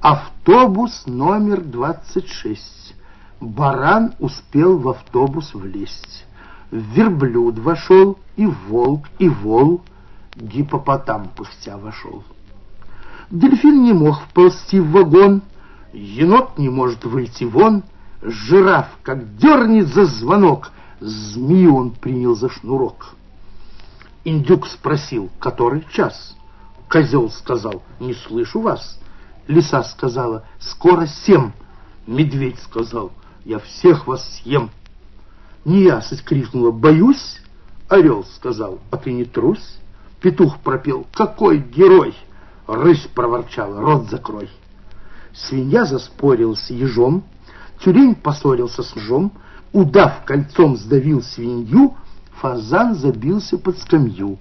Автобус номер 26. Баран успел в автобус влезть. Верблюд вошел, и волк, и вол. Гипопотам пустя вошел. Дельфин не мог вползти в вагон, енот не может выйти вон, жираф, как дернет за звонок, змею он принял за шнурок. Индюк спросил, который час? Козел сказал, не слышу вас. Лиса сказала, скоро семь. Медведь сказал, я всех вас съем. Неясыть крикнула, боюсь. Орел сказал, а ты не трусь. Петух пропел, какой герой. Рысь проворчала, рот закрой. Свинья заспорил с ежом, тюлень поссорился с мжом, удав кольцом сдавил свинью, фазан забился под скамью.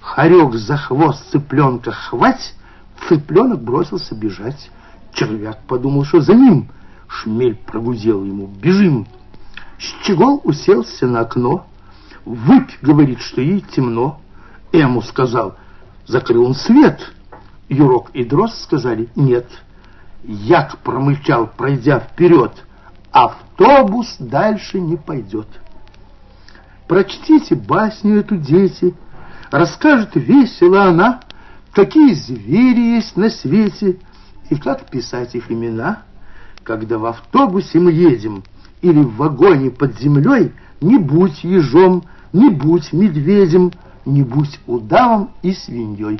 Хорек за хвост цыпленка хвать, цыпленок бросился бежать. Червяк подумал, что за ним. Шмель прогудел ему, бежим. Щегол уселся на окно. Выпь говорит, что ей темно. Эму сказал, закрыл он свет. Юрок и Дрозд сказали «нет». Як промычал, пройдя вперед, автобус дальше не пойдет. Прочтите басню эту, дети, расскажет весело она, какие звери есть на свете и как писать их имена. Когда в автобусе мы едем или в вагоне под землей, не будь ежом, не будь медведем, не будь удавом и свиньей.